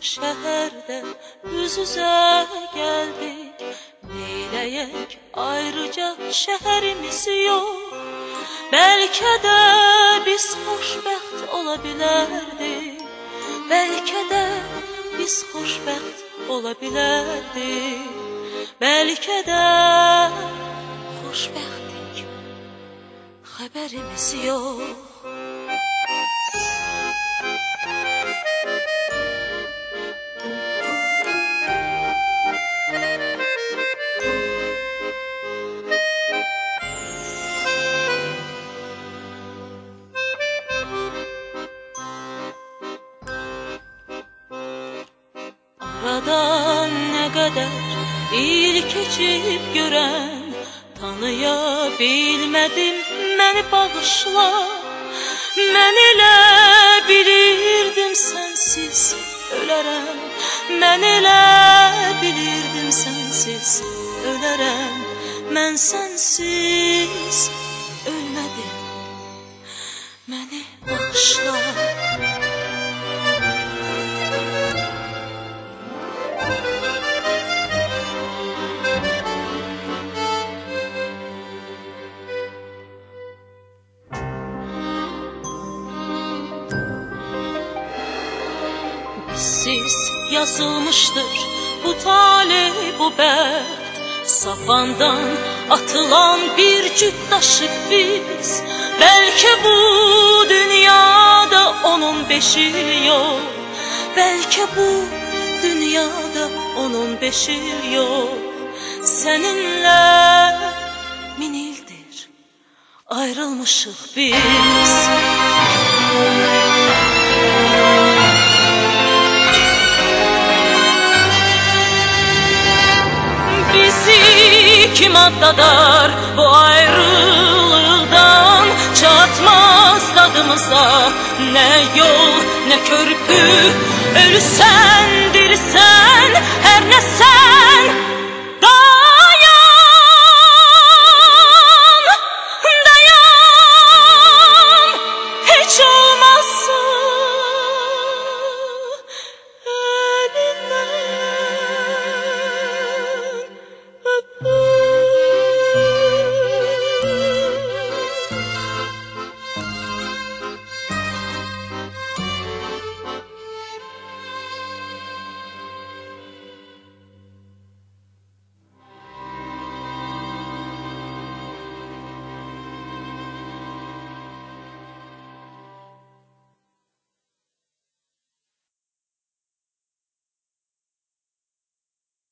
şəhərdə üz-üzə gəldik Neyləyək ayrıca şəhərimiz yox Bəlkə də biz xoşbəxt ola bilərdik Bəlkə də biz xoşbəxt ola bilərdik Bəlkə də xoşbəxtdik xəbərimiz yox Aradan nə qədər il keçib görən Tanıya bilmədim məni bağışla. Mən elə bilirdim sənsiz ölərəm Mən elə bilirdim sənsiz ölərəm Mən sənsiz ölmədim Məni bağışla Bizsiz yazılmışdır bu taley, bu bəxt Sapandan atılan bir cüt daşıq biz. Bəlkə bu dünyada onun beşi yox Bəlkə bu dünyada onun beşi yox Səninlə min ildir ayrılmışıq biz kim atladar bu ayrılıdan Çatmaz tadımıza ne yol ne körpü. Ölsen diri